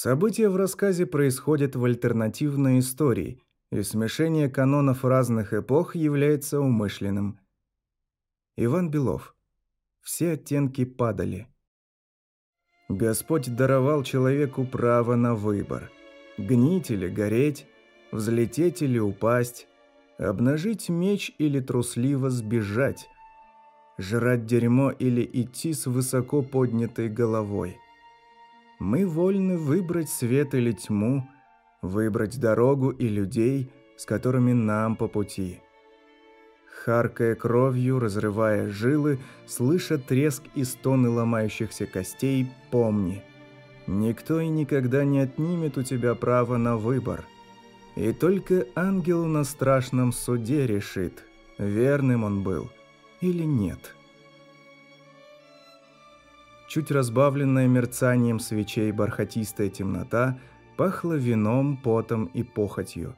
События в рассказе происходят в альтернативной истории, и смешение канонов разных эпох является умышленным. Иван Белов. Все оттенки падали. Господь даровал человеку право на выбор. Гнить или гореть, взлететь или упасть, обнажить меч или трусливо сбежать, жрать дерьмо или идти с высоко поднятой головой – мы вольны выбрать свет или тьму, выбрать дорогу и людей, с которыми нам по пути. Харкая кровью, разрывая жилы, слыша треск и стоны ломающихся костей, помни. Никто и никогда не отнимет у тебя право на выбор. И только ангел на страшном суде решит, верным он был или нет». Чуть разбавленная мерцанием свечей бархатистая темнота пахла вином, потом и похотью.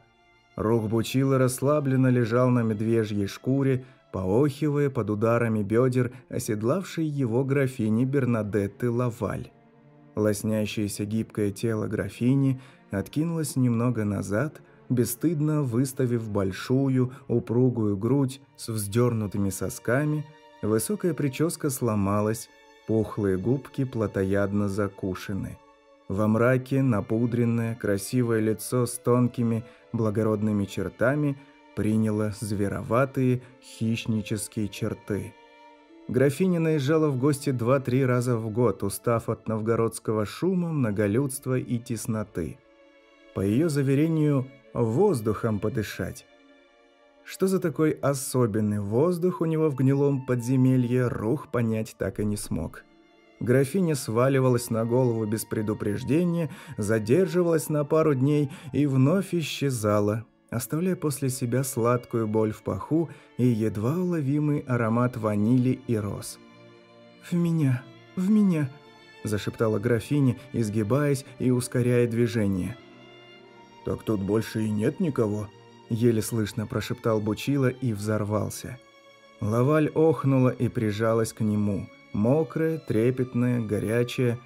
Рух Бучила расслабленно лежал на медвежьей шкуре, поохивая под ударами бедер оседлавшей его графини Бернадетты Лаваль. Лоснящееся гибкое тело графини откинулось немного назад, бесстыдно выставив большую, упругую грудь с вздернутыми сосками, высокая прическа сломалась, Пухлые губки плотоядно закушены. Во мраке напудренное, красивое лицо с тонкими, благородными чертами приняло звероватые, хищнические черты. Графиня наезжала в гости два-три раза в год, устав от новгородского шума, многолюдства и тесноты. По ее заверению, воздухом подышать. Что за такой особенный воздух у него в гнилом подземелье, Рух понять так и не смог. Графиня сваливалась на голову без предупреждения, задерживалась на пару дней и вновь исчезала, оставляя после себя сладкую боль в паху и едва уловимый аромат ванили и роз. «В меня, в меня», – зашептала графиня, изгибаясь и ускоряя движение. «Так тут больше и нет никого», еле слышно прошептал Бучила и взорвался. Лаваль охнула и прижалась к нему. Мокрая, трепетная, горячая.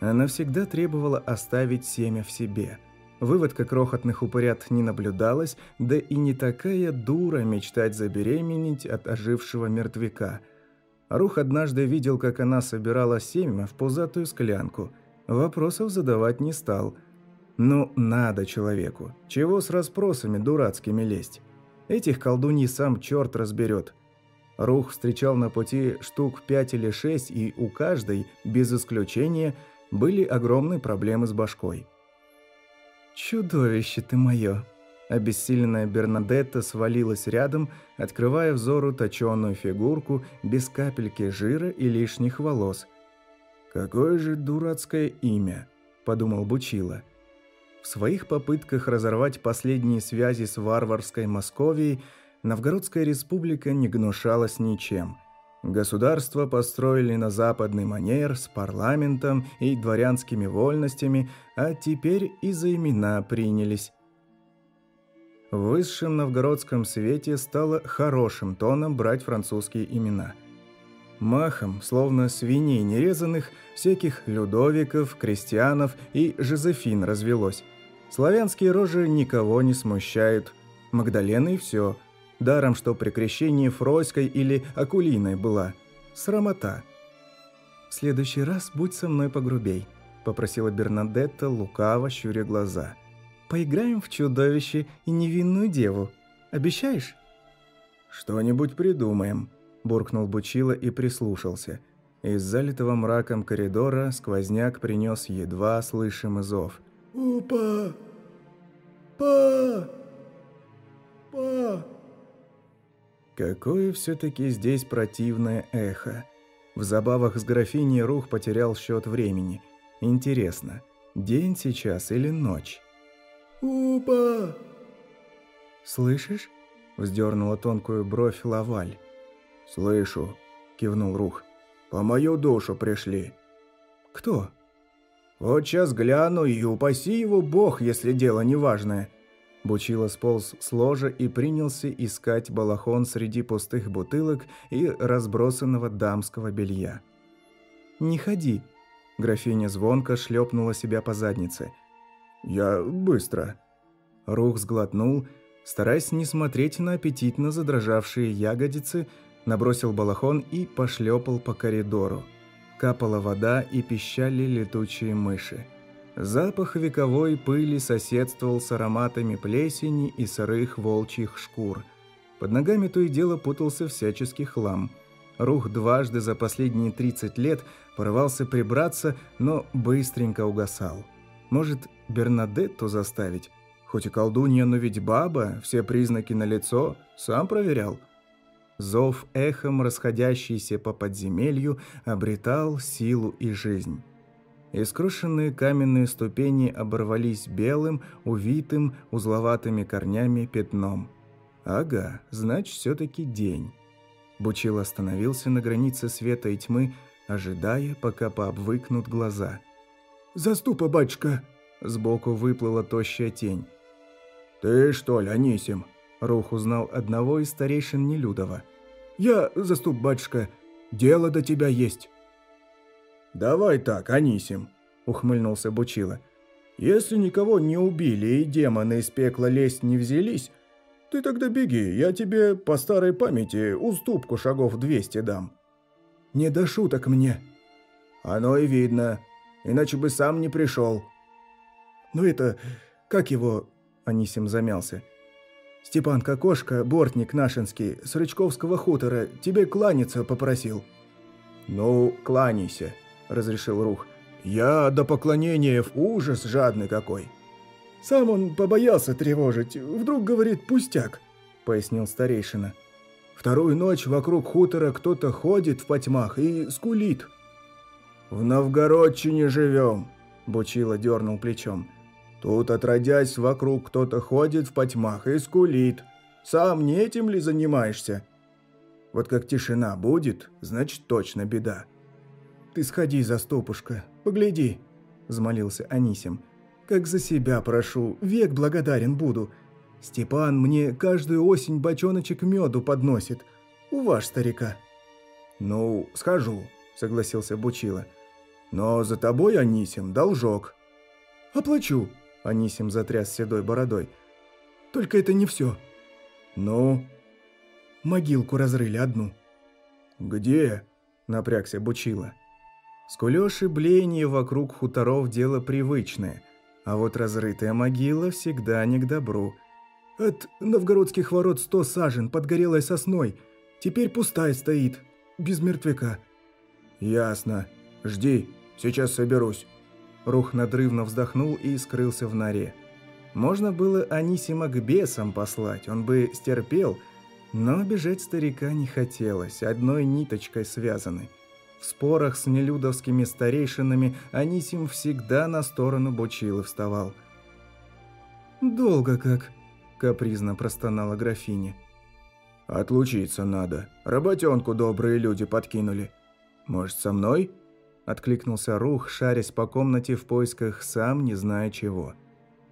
Она всегда требовала оставить семя в себе. Выводка крохотных упырят не наблюдалась, да и не такая дура мечтать забеременеть от ожившего мертвяка. Рух однажды видел, как она собирала семя в пузатую склянку. Вопросов задавать не стал – ну, надо человеку. Чего с расспросами дурацкими лезть? Этих колдуньи сам черт разберет. Рух встречал на пути штук пять или шесть, и у каждой, без исключения, были огромные проблемы с башкой. «Чудовище ты мое!» Обессиленная Бернадетта свалилась рядом, открывая взору точеную фигурку без капельки жира и лишних волос. «Какое же дурацкое имя!» – подумал Бучила – в своих попытках разорвать последние связи с варварской Московией Новгородская республика не гнушалась ничем. Государство построили на западный манер с парламентом и дворянскими вольностями, а теперь и за имена принялись. В высшем новгородском свете стало хорошим тоном брать французские имена. Махом, словно свиней нерезанных, всяких Людовиков, Крестьянов и Жозефин развелось. Славянские рожи никого не смущают. Магдалена и все. Даром, что при крещении Фройской или Акулиной была. Срамота. «В следующий раз будь со мной погрубей», – попросила Бернадетта, лукаво щуря глаза. «Поиграем в чудовище и невинную деву. Обещаешь?» «Что-нибудь придумаем», – буркнул Бучила и прислушался. Из залитого мраком коридора сквозняк принес едва слышимый зов – «Упа! Па! Па!» Какое все-таки здесь противное эхо. В забавах с графиней Рух потерял счет времени. Интересно, день сейчас или ночь? «Упа!» «Слышишь?» – вздернула тонкую бровь Лаваль. «Слышу», – кивнул Рух. «По мою душу пришли». «Кто?» Вот сейчас гляну, и упаси его бог, если дело неважное». Бучило сполз с ложа и принялся искать балахон среди пустых бутылок и разбросанного дамского белья. «Не ходи!» Графиня звонко шлепнула себя по заднице. «Я быстро». Рух сглотнул, стараясь не смотреть на аппетитно задрожавшие ягодицы, набросил балахон и пошлепал по коридору. Капала вода и пищали летучие мыши. Запах вековой пыли соседствовал с ароматами плесени и сырых волчьих шкур. Под ногами то и дело путался всяческий хлам. Рух дважды за последние 30 лет порывался прибраться, но быстренько угасал. Может, Бернадетту заставить? Хоть и колдунья, но ведь баба, все признаки налицо, сам проверял. Зов эхом, расходящийся по подземелью, обретал силу и жизнь. Искрушенные каменные ступени оборвались белым, увитым, узловатыми корнями пятном. Ага, значит, все-таки день. Бучил остановился на границе света и тьмы, ожидая, пока пообвыкнут глаза. «Заступа, батюшка!» Сбоку выплыла тощая тень. «Ты что ли, Анисим?» Рух узнал одного из старейшин Нелюдова. «Я, заступ, батюшка, дело до тебя есть». «Давай так, Анисим», — ухмыльнулся Бучила. «Если никого не убили и демоны из пекла лезть не взялись, ты тогда беги, я тебе по старой памяти уступку шагов 200 дам». «Не до шуток мне». «Оно и видно, иначе бы сам не пришел». «Ну это... как его...» — Анисим замялся. «Степан Кокошка, бортник нашинский, с Рычковского хутора, тебе кланяться попросил». «Ну, кланяйся», разрешил Рух. «Я до поклонения в ужас жадный какой». «Сам он побоялся тревожить. Вдруг, говорит, пустяк», — пояснил старейшина. «Вторую ночь вокруг хутора кто-то ходит в потьмах и скулит». «В Новгородчине живем», — Бучила дернул плечом. «Тут, отродясь, вокруг кто-то ходит в потьмах и скулит. Сам не этим ли занимаешься?» «Вот как тишина будет, значит, точно беда. «Ты сходи, заступушка, погляди», – взмолился Анисим. «Как за себя прошу, век благодарен буду. Степан мне каждую осень бочоночек меду подносит. У ваш старика». «Ну, схожу», – согласился Бучила. «Но за тобой, Анисим, должок». «Оплачу», – Анисим затряс седой бородой. «Только это не все». «Ну?» «Могилку разрыли одну». «Где?» – напрягся Бучила. Скулёж и блеяние вокруг хуторов – дело привычное, а вот разрытая могила всегда не к добру. От новгородских ворот сто сажен под горелой сосной, теперь пустая стоит, без мертвяка. «Ясно. Жди, сейчас соберусь». Рух надрывно вздохнул и скрылся в норе. Можно было Анисима к бесам послать, он бы стерпел, но обижать старика не хотелось, одной ниточкой связаны – в спорах с нелюдовскими старейшинами Анисим всегда на сторону Бучилы вставал. «Долго как», – капризно простонала графиня. «Отлучиться надо. Работенку добрые люди подкинули. Может, со мной?» – откликнулся Рух, шарясь по комнате в поисках сам не зная чего.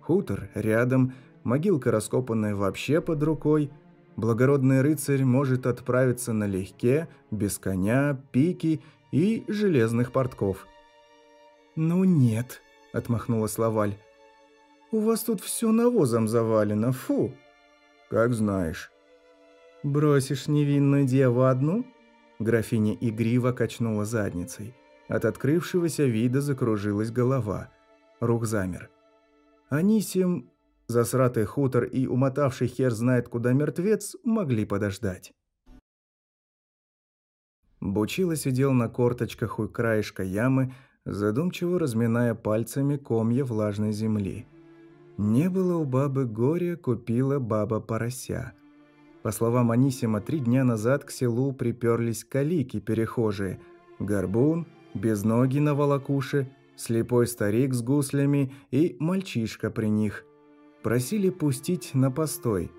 Хутор рядом, могилка раскопанная вообще под рукой – благородный рыцарь может отправиться налегке, без коня, пики и железных портков. «Ну нет», – отмахнулась Лаваль. «У вас тут все навозом завалено, фу!» «Как знаешь». «Бросишь невинную деву одну?» Графиня игриво качнула задницей. От открывшегося вида закружилась голова. Рух замер. Анисим, засратый хутор и умотавший хер знает куда мертвец могли подождать. Бучила сидел на корточках у краешка ямы, задумчиво разминая пальцами комья влажной земли. Не было у бабы горя, купила баба порося. По словам Анисима, три дня назад к селу приперлись калики-перехожие. Горбун, без ноги на волокуше, слепой старик с гуслями и мальчишка при них. Просили пустить на постой.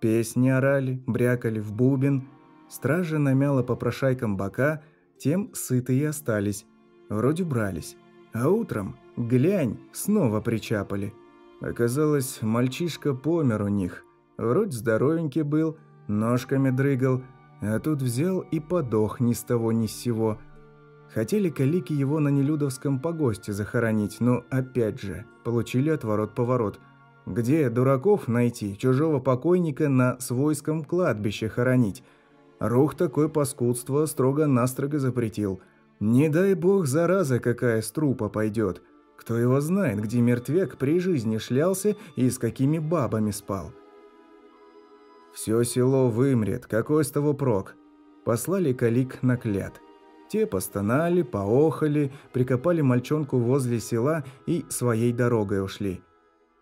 Песни орали, брякали в бубен – Стража намяла попрошайкам бока, тем сытые остались. Вроде брались. А утром, глянь, снова причапали. Оказалось, мальчишка помер у них. Вроде здоровенький был, ножками дрыгал, а тут взял и подох ни с того ни с сего. Хотели калики его на Нелюдовском погосте захоронить, но опять же, получили отворот-поворот. Где дураков найти, чужого покойника на свойском кладбище хоронить? Рух такое паскудство строго-настрого запретил. Не дай бог зараза какая с трупа пойдет. Кто его знает, где мертвяк при жизни шлялся и с какими бабами спал. Все село вымрет, какой с того прок? Послали калик на клят. Те постонали, поохали, прикопали мальчонку возле села и своей дорогой ушли.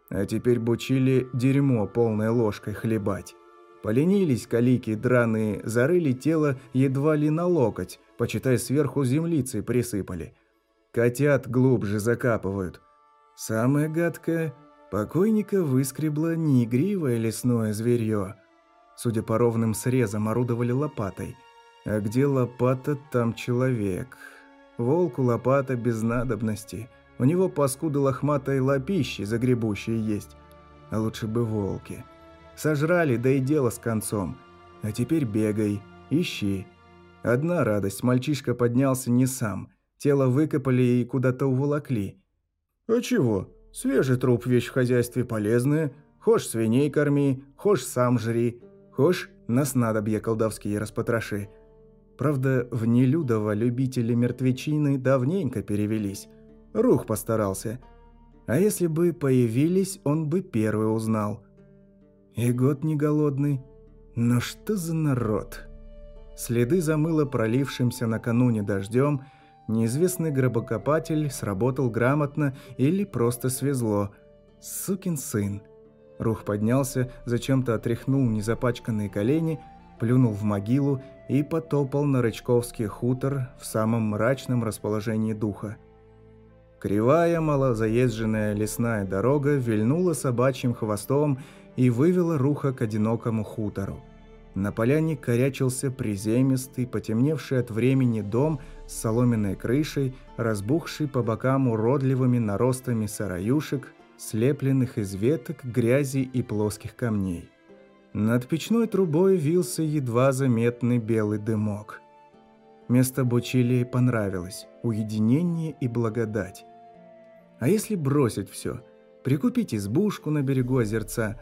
А теперь бучили дерьмо полной ложкой хлебать. Поленились калики драные, зарыли тело едва ли на локоть, почитай сверху землицей присыпали. Котят глубже закапывают. Самое гадкое, покойника выскребло не игривое лесное зверье. Судя по ровным срезам, орудовали лопатой – а где лопата, там человек. Волку лопата без надобности. У него паскуды лохматой лопищи загребущие есть. А лучше бы волки. Сожрали, да и дело с концом. А теперь бегай, ищи. Одна радость, мальчишка поднялся не сам. Тело выкопали и куда-то уволокли. А чего? Свежий труп вещь в хозяйстве полезная. Хошь свиней корми, хошь сам жри. Хошь на снадобье колдовские распотроши. Правда, в Нелюдово любители мертвечины давненько перевелись. Рух постарался. А если бы появились, он бы первый узнал. И год не голодный. Но что за народ? Следы замыло пролившимся накануне дождем. Неизвестный гробокопатель сработал грамотно или просто свезло. Сукин сын. Рух поднялся, зачем-то отряхнул незапачканные колени, плюнул в могилу и потопал на Рычковский хутор в самом мрачном расположении духа. Кривая, малозаезженная лесная дорога вильнула собачьим хвостом и вывела руха к одинокому хутору. На поляне корячился приземистый, потемневший от времени дом с соломенной крышей, разбухший по бокам уродливыми наростами сараюшек, слепленных из веток, грязи и плоских камней. Над печной трубой вился едва заметный белый дымок. Место Бучилии понравилось, уединение и благодать. А если бросить все, прикупить избушку на берегу озерца,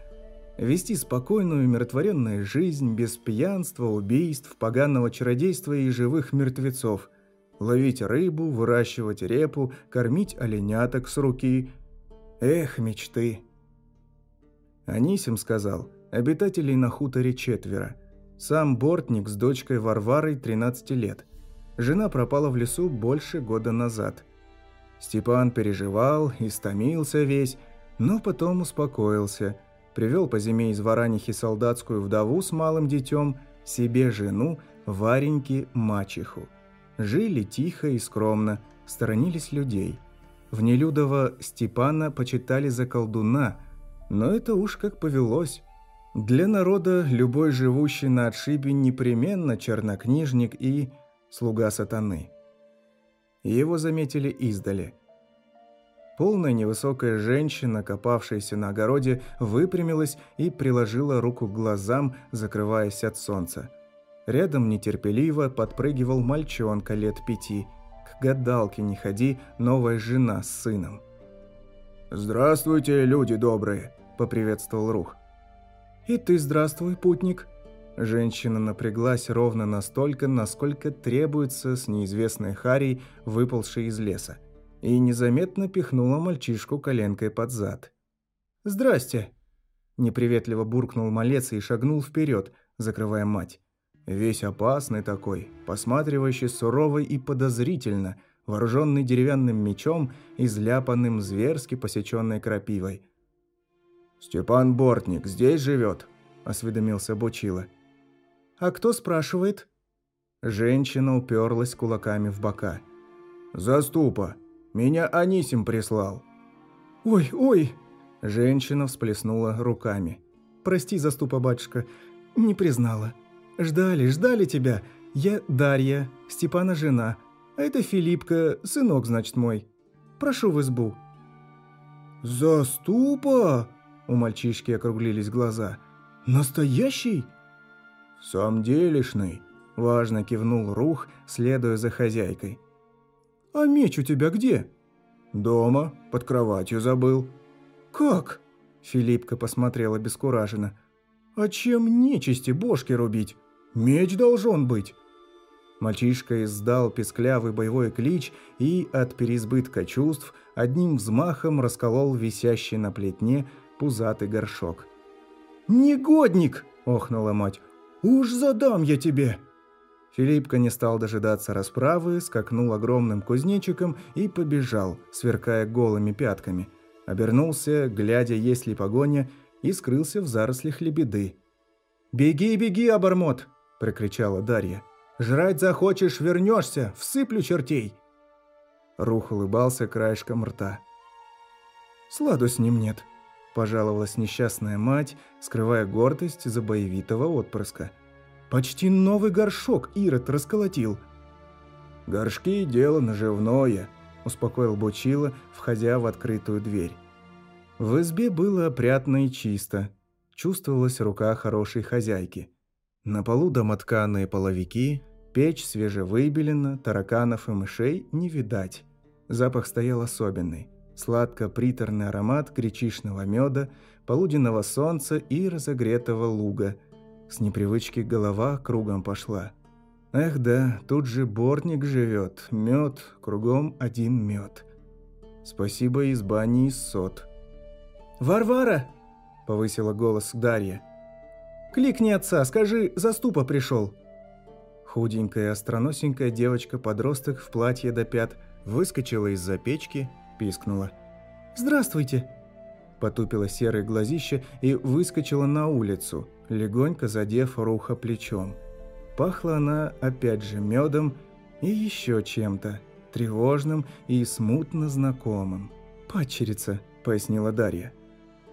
вести спокойную умиротворенную жизнь без пьянства, убийств, поганого чародейства и живых мертвецов, ловить рыбу, выращивать репу, кормить оленяток с руки. Эх, мечты! Анисим сказал – Обитателей на хуторе четверо. Сам Бортник с дочкой Варварой 13 лет. Жена пропала в лесу больше года назад. Степан переживал, истомился весь, но потом успокоился. Привел по зиме из Варанихи солдатскую вдову с малым детем, себе жену, Вареньки мачеху. Жили тихо и скромно, сторонились людей. В Нелюдово Степана почитали за колдуна, но это уж как повелось. Для народа любой живущий на отшибе непременно чернокнижник и слуга сатаны. Его заметили издали. Полная невысокая женщина, копавшаяся на огороде, выпрямилась и приложила руку к глазам, закрываясь от солнца. Рядом нетерпеливо подпрыгивал мальчонка лет пяти. К гадалке не ходи, новая жена с сыном. «Здравствуйте, люди добрые!» – поприветствовал Рух. «И ты здравствуй, путник!» Женщина напряглась ровно настолько, насколько требуется с неизвестной Харей, выползшей из леса, и незаметно пихнула мальчишку коленкой под зад. «Здрасте!» Неприветливо буркнул малец и шагнул вперед, закрывая мать. Весь опасный такой, посматривающий сурово и подозрительно, вооруженный деревянным мечом и зляпанным зверски посеченной крапивой – «Степан Бортник здесь живет?» – осведомился Бучила. «А кто спрашивает?» Женщина уперлась кулаками в бока. «Заступа! Меня Анисим прислал!» «Ой, ой!» Женщина всплеснула руками. «Прости, заступа, батюшка, не признала. Ждали, ждали тебя. Я Дарья, Степана жена. А это Филиппка, сынок, значит, мой. Прошу в избу». «Заступа!» У мальчишки округлились глаза. «Настоящий?» «В самом делешный», – важно кивнул Рух, следуя за хозяйкой. «А меч у тебя где?» «Дома, под кроватью забыл». «Как?» Филиппка посмотрела обескураженно. «А чем нечисти бошки рубить? Меч должен быть». Мальчишка издал песклявый боевой клич и от переизбытка чувств одним взмахом расколол висящий на плетне пузатый горшок. «Негодник!» – охнула мать. «Уж задам я тебе!» Филиппка не стал дожидаться расправы, скакнул огромным кузнечиком и побежал, сверкая голыми пятками. Обернулся, глядя, есть ли погоня, и скрылся в зарослях лебеды. «Беги, беги, обормот!» – прокричала Дарья. Жрать захочешь, вернешься, всыплю чертей!» Рух улыбался краешком рта. «Сладу с ним нет», – пожаловалась несчастная мать, скрывая гордость за боевитого отпрыска. «Почти новый горшок Ирод расколотил». «Горшки – дело наживное», – успокоил Бучила, входя в открытую дверь. В избе было опрятно и чисто. Чувствовалась рука хорошей хозяйки. На полу домотканые половики, Печь свежевыбелена, тараканов и мышей не видать. Запах стоял особенный. Сладко-приторный аромат гречишного меда, полуденного солнца и разогретого луга. С непривычки голова кругом пошла. Эх да, тут же бортник живет, мед, кругом один мед. Спасибо изба не из сот. «Варвара!» – повысила голос Дарья. «Кликни отца, скажи, заступа пришел». Худенькая, остроносенькая девочка-подросток в платье до пят выскочила из-за печки, пискнула. «Здравствуйте!» Потупила серое глазище и выскочила на улицу, легонько задев руха плечом. Пахла она опять же медом и еще чем-то, тревожным и смутно знакомым. «Падчерица», — пояснила Дарья.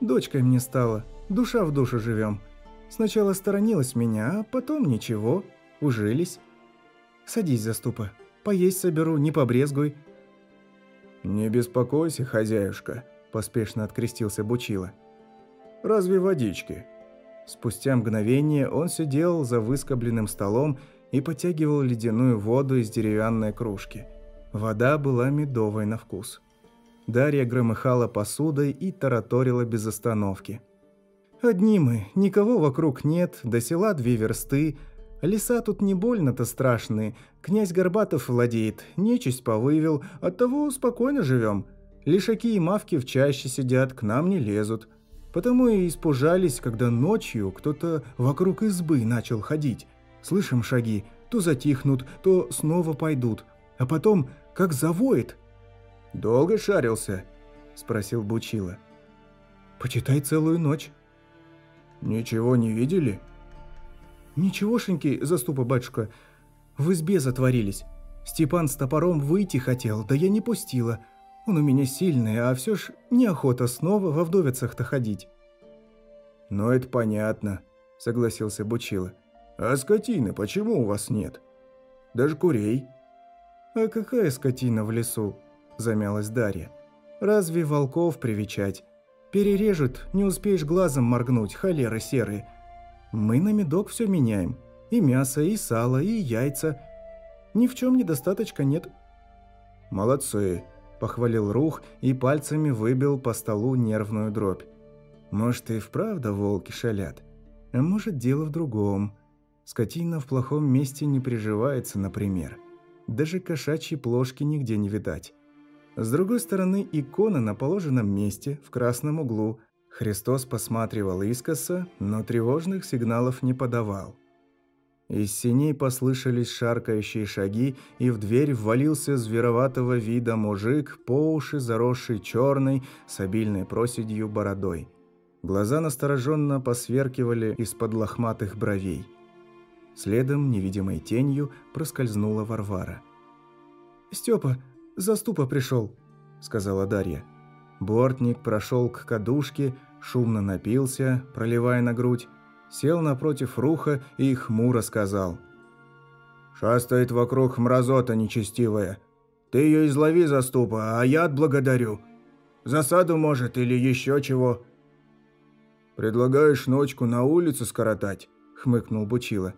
«Дочкой мне стала, душа в душу живем. Сначала сторонилась меня, а потом ничего, Ужились? Садись, заступа. Поесть соберу, не побрезгуй. Не беспокойся, хозяюшка, поспешно открестился Бучила. Разве водички? Спустя мгновение он сидел за выскобленным столом и потягивал ледяную воду из деревянной кружки. Вода была медовой на вкус. Дарья громыхала посудой и тараторила без остановки. «Одни мы, никого вокруг нет, до села две версты, Леса тут не больно-то страшные. Князь Горбатов владеет, нечисть повывел, оттого спокойно живем. Лишаки и мавки в чаще сидят, к нам не лезут. Потому и испужались, когда ночью кто-то вокруг избы начал ходить. Слышим шаги, то затихнут, то снова пойдут. А потом, как завоет. «Долго шарился?» – спросил Бучила. «Почитай целую ночь». «Ничего не видели?» «Ничегошеньки, заступа батюшка, в избе затворились. Степан с топором выйти хотел, да я не пустила. Он у меня сильный, а все ж неохота снова во вдовицах-то ходить». «Ну, это понятно», — согласился Бучила. «А скотины почему у вас нет? Даже курей?» «А какая скотина в лесу?» – замялась Дарья. «Разве волков привечать? Перережут, не успеешь глазом моргнуть, холеры серые. Мы на медок все меняем. И мясо, и сало, и яйца. Ни в чем недостаточка нет». «Молодцы», – похвалил Рух и пальцами выбил по столу нервную дробь. «Может, и вправду волки шалят. А может, дело в другом. Скотина в плохом месте не приживается, например. Даже кошачьей плошки нигде не видать. С другой стороны, икона на положенном месте, в красном углу, Христос посматривал искоса, но тревожных сигналов не подавал. Из синей послышались шаркающие шаги, и в дверь ввалился звероватого вида мужик, по уши заросший черной, с обильной проседью бородой. Глаза настороженно посверкивали из-под лохматых бровей. Следом, невидимой тенью, проскользнула Варвара. «Степа, заступа пришел», — сказала Дарья. Бортник прошел к кадушке, шумно напился, проливая на грудь, сел напротив руха и хмуро сказал. «Шастает вокруг мразота нечестивая. Ты ее излови, заступа, а я отблагодарю. Засаду, может, или еще чего». «Предлагаешь ночку на улицу скоротать?» – хмыкнул Бучила.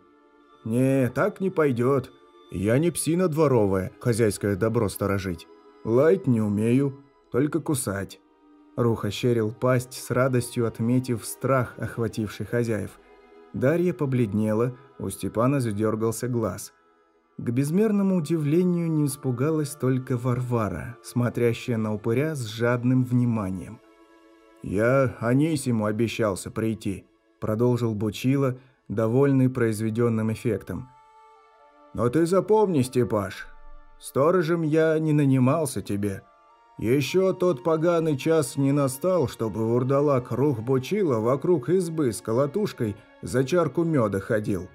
«Не, так не пойдет. Я не псина дворовая, хозяйское добро сторожить. Лаять не умею, только кусать». Рух ощерил пасть с радостью, отметив страх, охвативший хозяев. Дарья побледнела, у Степана задергался глаз. К безмерному удивлению не испугалась только Варвара, смотрящая на упыря с жадным вниманием. «Я Анисиму обещался прийти», – продолжил Бучила, довольный произведенным эффектом. «Но ты запомни, Степаш, сторожем я не нанимался тебе. Еще тот поганый час не настал, чтобы вурдалак рух бучила вокруг избы с колотушкой за чарку меда ходил.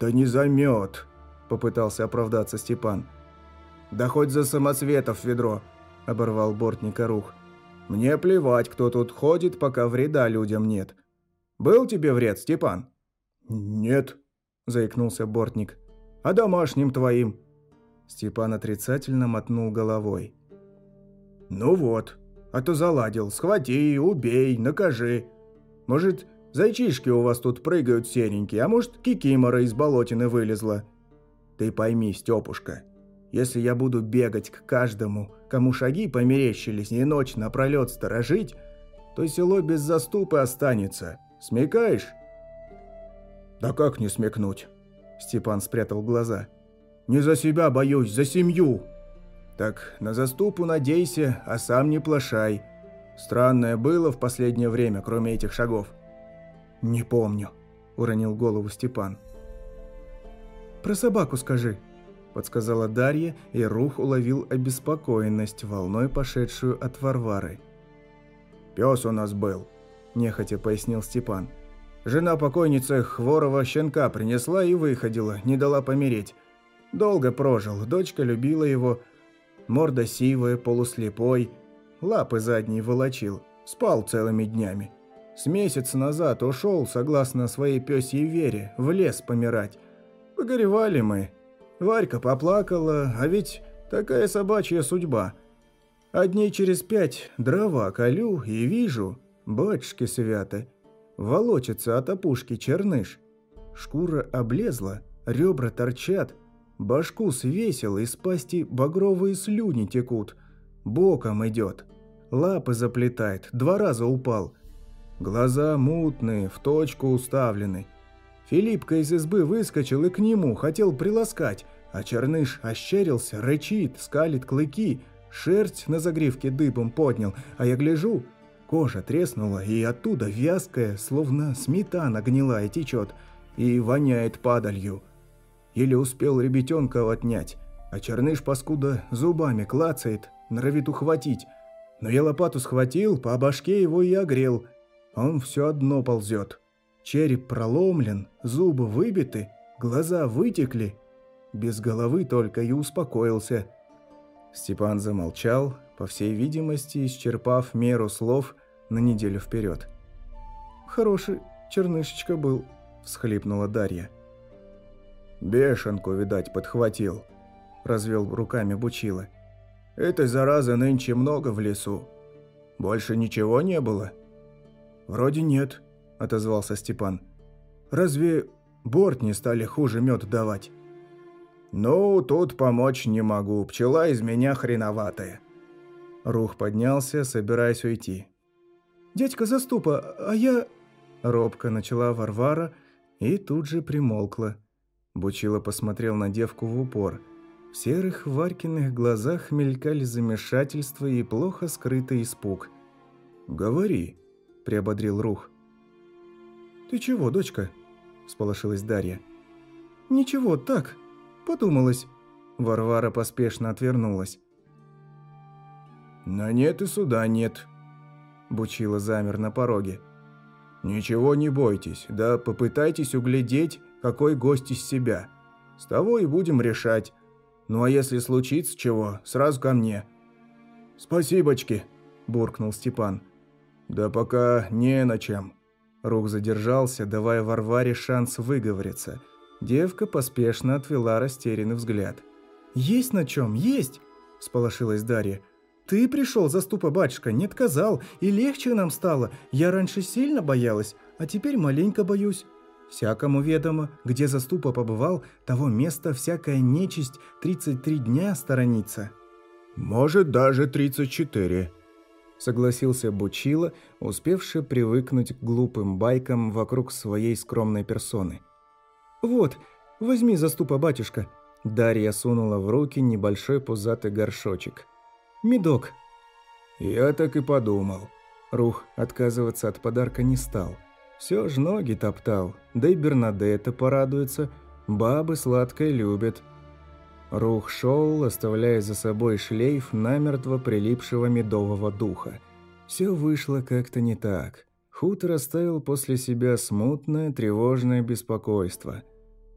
«Да не за мед!» – попытался оправдаться Степан. «Да хоть за самоцветов ведро!» – оборвал бортника рух. «Мне плевать, кто тут ходит, пока вреда людям нет. Был тебе вред, Степан?» «Нет», – заикнулся бортник. «А домашним твоим?» Степан отрицательно мотнул головой. «Ну вот, а то заладил. Схвати, убей, накажи. Может, зайчишки у вас тут прыгают серенькие, а может, кикимора из болотины вылезла. Ты пойми, Степушка, если я буду бегать к каждому, кому шаги померещились и ночь напролет сторожить, то село без заступа останется. Смекаешь?» «Да как не смекнуть?» Степан спрятал глаза. «Не за себя боюсь, за семью!» Так на заступу надейся, а сам не плашай. Странное было в последнее время, кроме этих шагов. Не помню, уронил голову Степан. Про собаку скажи, подсказала Дарья, и Рух уловил обеспокоенность, волной пошедшую от Варвары. «Пес у нас был», – нехотя пояснил Степан. «Жена покойницы хворого щенка принесла и выходила, не дала помереть. Долго прожил, дочка любила его, морда сивая, полуслепой, лапы задние волочил, спал целыми днями. С месяц назад ушел, согласно своей пёсьей вере, в лес помирать. Погоревали мы. Варька поплакала, а ведь такая собачья судьба. А дней через пять дрова колю и вижу, батюшки святы, волочится от опушки черныш. Шкура облезла, ребра торчат, Башку свесил, из пасти багровые слюни текут. Боком идет. Лапы заплетает, два раза упал. Глаза мутные, в точку уставлены. Филиппка из избы выскочил и к нему, хотел приласкать, а черныш ощерился, рычит, скалит клыки, шерсть на загривке дыбом поднял, а я гляжу, кожа треснула, и оттуда вязкая, словно сметана гнилая течет, и воняет падалью. Еле успел ребятенка отнять, а черныш паскуда зубами клацает, норовит ухватить. Но я лопату схватил, по башке его и огрел. Он все одно ползет. Череп проломлен, зубы выбиты, глаза вытекли. Без головы только и успокоился. Степан замолчал, по всей видимости, исчерпав меру слов на неделю вперед. «Хороший чернышечка был», – всхлипнула Дарья. Бешенку, видать, подхватил. Развел руками Бучила. Этой заразы нынче много в лесу. Больше ничего не было? Вроде нет, отозвался Степан. Разве борт не стали хуже мед давать? Ну, тут помочь не могу. Пчела из меня хреноватая. Рух поднялся, собираясь уйти. «Дядька Заступа, а я...» Робко начала Варвара и тут же примолкла. Бучило посмотрел на девку в упор. В серых Варькиных глазах мелькали замешательство и плохо скрытый испуг. «Говори», – приободрил Рух. «Ты чего, дочка?» – сполошилась Дарья. «Ничего, так, подумалось». Варвара поспешно отвернулась. «На нет и суда нет», – Бучило замер на пороге. «Ничего не бойтесь, да попытайтесь углядеть, какой гость из себя. С того и будем решать. Ну а если случится чего, сразу ко мне». «Спасибочки», – буркнул Степан. «Да пока не на чем». Рух задержался, давая Варваре шанс выговориться. Девка поспешно отвела растерянный взгляд. «Есть на чем, есть!» – сполошилась Дарья. «Ты пришел, заступа батюшка, не отказал, и легче нам стало. Я раньше сильно боялась, а теперь маленько боюсь. Всякому ведомо, где заступа побывал, того места всякая нечисть 33 дня сторонится». «Может, даже 34», — согласился Бучила, успевший привыкнуть к глупым байкам вокруг своей скромной персоны. «Вот, возьми заступа, батюшка». Дарья сунула в руки небольшой пузатый горшочек. «Медок». «Я так и подумал». Рух отказываться от подарка не стал. Все ж ноги топтал, да и Бернадетта порадуется. Бабы сладкое любят. Рух шел, оставляя за собой шлейф намертво прилипшего медового духа. Все вышло как-то не так. Хутор оставил после себя смутное, тревожное беспокойство.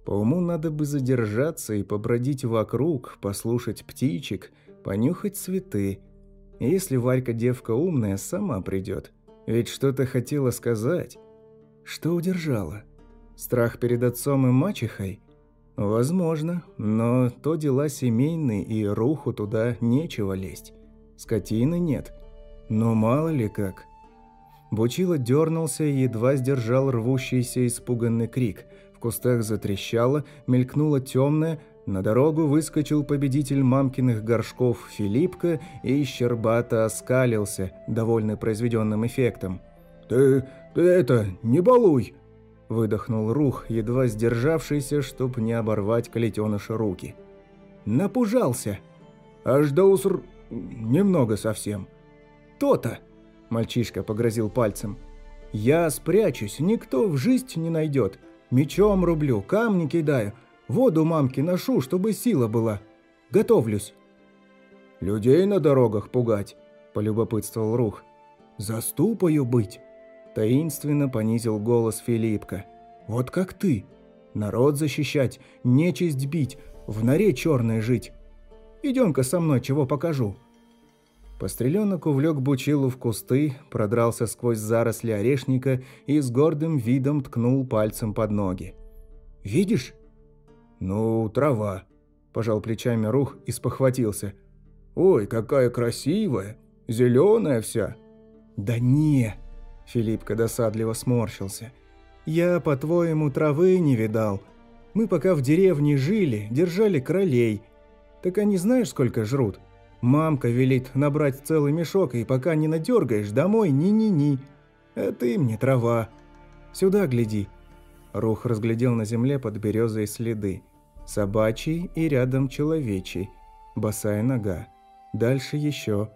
По уму надо бы задержаться и побродить вокруг, послушать птичек, понюхать цветы. Если Варька девка умная, сама придет. Ведь что-то хотела сказать. Что удержало? Страх перед отцом и мачехой? Возможно, но то дела семейные, и руху туда нечего лезть. Скотины нет. Но мало ли как. Бучило дернулся и едва сдержал рвущийся испуганный крик. В кустах затрещало, мелькнуло темное, на дорогу выскочил победитель мамкиных горшков Филиппка и щербато оскалился, довольный произведенным эффектом. «Ты... это, не балуй!» Выдохнул Рух, едва сдержавшийся, чтоб не оборвать колетеныша руки. «Напужался!» «Аж до уср... немного совсем». «То-то!» – мальчишка погрозил пальцем. «Я спрячусь, никто в жизнь не найдет. Мечом рублю, камни кидаю, воду мамке ношу, чтобы сила была. Готовлюсь». «Людей на дорогах пугать?» – полюбопытствовал Рух. «Заступаю быть!» Таинственно понизил голос Филиппка. «Вот как ты. Народ защищать, нечисть бить, в норе черной жить. Идем-ка со мной, чего покажу». Постреленок увлек Бучилу в кусты, продрался сквозь заросли орешника и с гордым видом ткнул пальцем под ноги. «Видишь?» «Ну, трава», – пожал плечами Рух и спохватился. «Ой, какая красивая! Зеленая вся!» «Да не!» Филиппка досадливо сморщился. «Я, по-твоему, травы не видал. Мы пока в деревне жили, держали кролей. Так они знаешь, сколько жрут? Мамка велит набрать целый мешок, и пока не надергаешь, домой ни-ни-ни. А ты мне трава. Сюда гляди». Рух разглядел на земле под березой следы. Собачий и рядом человечий. Босая нога. Дальше еще.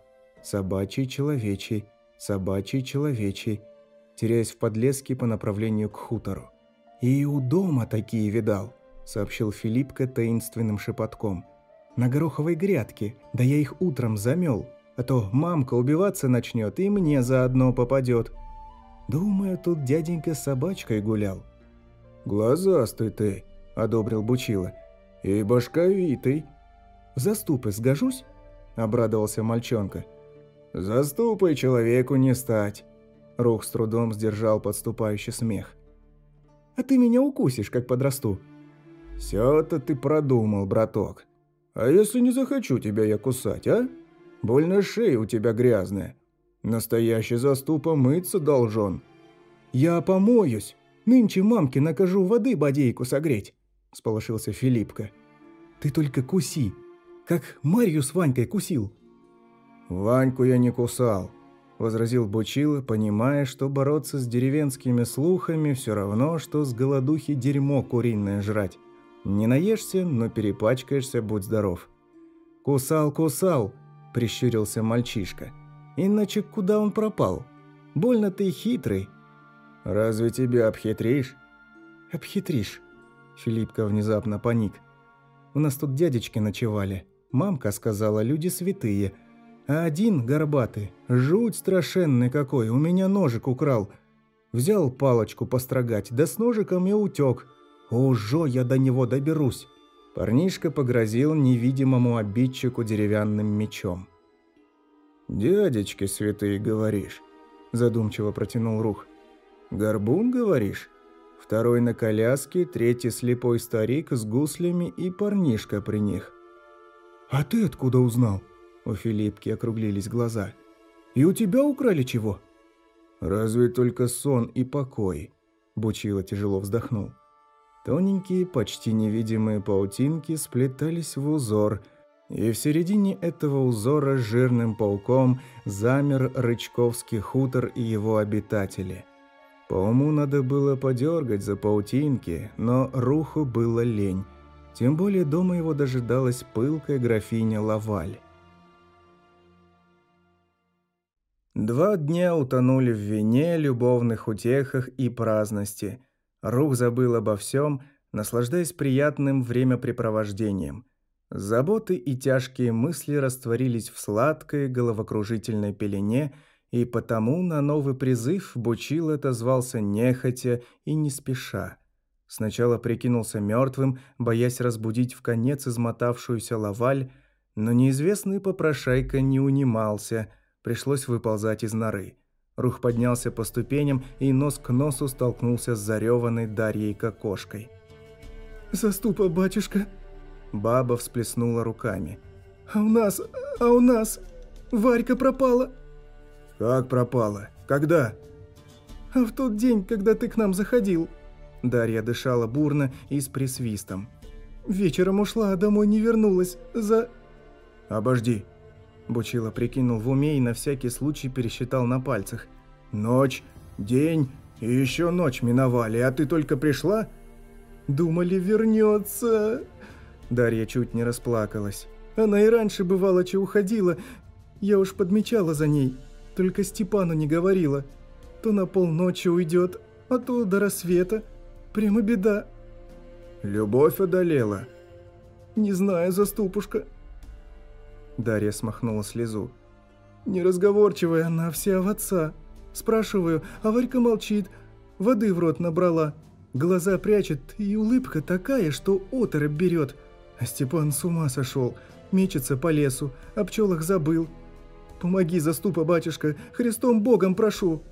Собачий, человечий собачий, человечий, теряясь в подлеске по направлению к хутору. «И у дома такие видал», — сообщил Филиппка таинственным шепотком. «На гороховой грядке, да я их утром замел, а то мамка убиваться начнет и мне заодно попадет. Думаю, тут дяденька с собачкой гулял». «Глазастый ты», — одобрил Бучила, — «и башковитый». «Заступы сгожусь?» — обрадовался мальчонка. — «Заступой человеку не стать!» Рух с трудом сдержал подступающий смех. «А ты меня укусишь, как подрасту!» «Все-то ты продумал, браток. А если не захочу тебя я кусать, а? Больно шея у тебя грязная. Настоящий заступа мыться должен». «Я помоюсь. Нынче мамке накажу воды бодейку согреть», – сполошился Филиппка. «Ты только куси, как Марью с Ванькой кусил». «Ваньку я не кусал», – возразил Бучила, понимая, что бороться с деревенскими слухами все равно, что с голодухи дерьмо куриное жрать. Не наешься, но перепачкаешься, будь здоров. «Кусал, кусал», – прищурился мальчишка. «Иначе куда он пропал? Больно ты хитрый». «Разве тебя обхитришь?» «Обхитришь», – Филиппка внезапно паник. «У нас тут дядечки ночевали. Мамка сказала, люди святые – а один горбатый, жуть страшенный какой, у меня ножик украл. Взял палочку построгать, да с ножиком и утек. Ужо, я до него доберусь. Парнишка погрозил невидимому обидчику деревянным мечом. «Дядечки святые, говоришь?» – задумчиво протянул Рух. «Горбун, говоришь?» Второй на коляске, третий слепой старик с гуслями и парнишка при них. «А ты откуда узнал?» У Филиппки округлились глаза. «И у тебя украли чего?» «Разве только сон и покой. Бучила тяжело вздохнул. Тоненькие, почти невидимые паутинки сплетались в узор, и в середине этого узора жирным пауком замер Рычковский хутор и его обитатели. По уму надо было подергать за паутинки, но Руху было лень. Тем более дома его дожидалась пылкая графиня Лаваль. Два дня утонули в вине, любовных утехах и праздности – Рух забыл обо всем, наслаждаясь приятным времяпрепровождением. Заботы и тяжкие мысли растворились в сладкой головокружительной пелене, и потому на новый призыв Бучил отозвался нехотя и не спеша. Сначала прикинулся мертвым, боясь разбудить в конец измотавшуюся лаваль, но неизвестный попрошайка не унимался, пришлось выползать из норы. Рух поднялся по ступеням и нос к носу столкнулся с зареванной Дарьей кокошкой. «Заступа, батюшка!» Баба всплеснула руками. «А у нас... а у нас... Варька пропала!» «Как пропала? Когда?» «А в тот день, когда ты к нам заходил». Дарья дышала бурно и с присвистом. «Вечером ушла, а домой не вернулась. За...» «Обожди», Бучила прикинул в уме и на всякий случай пересчитал на пальцах. «Ночь, день и еще ночь миновали, а ты только пришла?» «Думали, вернется!» Дарья чуть не расплакалась. «Она и раньше бывало, че уходила. Я уж подмечала за ней, только Степану не говорила. То на полночи уйдет, а то до рассвета. Прямо беда». «Любовь одолела?» «Не знаю, заступушка». Дарья смахнула слезу. Неразговорчивая она, вся в отца. Спрашиваю, а Варька молчит. Воды в рот набрала. Глаза прячет, и улыбка такая, что оторопь берет. А Степан с ума сошел. Мечется по лесу, о пчелах забыл. Помоги, заступа, батюшка, Христом Богом прошу.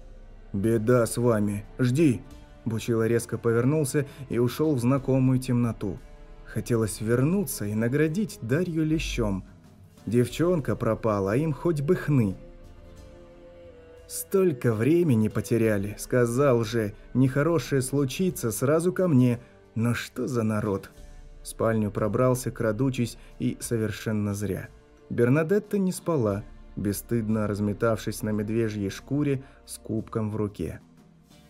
Беда с вами, жди. Бучила резко повернулся и ушел в знакомую темноту. Хотелось вернуться и наградить Дарью лещом – Девчонка пропала, а им хоть бы хны. Столько времени потеряли, сказал же, нехорошее случится сразу ко мне. Но что за народ? В спальню пробрался, крадучись, и совершенно зря. Бернадетта не спала, бесстыдно разметавшись на медвежьей шкуре с кубком в руке.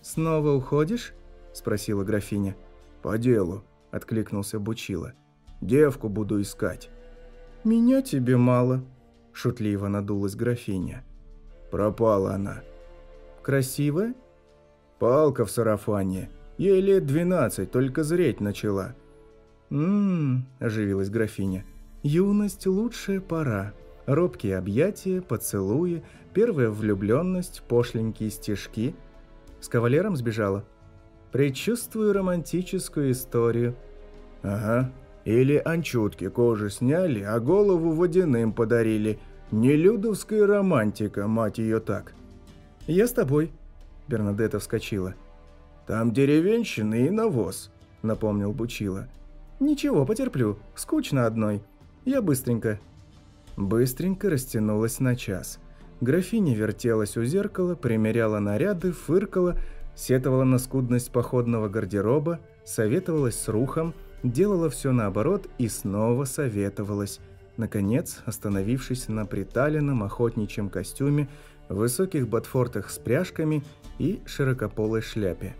«Снова уходишь?» – спросила графиня. «По делу», – откликнулся Бучила. «Девку буду искать». «Меня тебе мало», – шутливо надулась графиня. Пропала она. «Красивая?» «Палка в сарафане. Ей лет двенадцать, только зреть начала». «М-м-м», оживилась графиня. «Юность – лучшая пора. Робкие объятия, поцелуи, первая влюбленность, пошленькие стежки. С кавалером сбежала?» «Предчувствую романтическую историю». «Ага, или анчутки кожи сняли, а голову водяным подарили. Нелюдовская романтика, мать ее так. «Я с тобой», – Бернадетта вскочила. «Там деревенщина и навоз», – напомнил Бучила. «Ничего, потерплю. Скучно одной. Я быстренько». Быстренько растянулась на час. Графиня вертелась у зеркала, примеряла наряды, фыркала, сетовала на скудность походного гардероба, советовалась с Рухом – делала все наоборот и снова советовалась, наконец остановившись на приталенном охотничьем костюме, высоких ботфортах с пряжками и широкополой шляпе.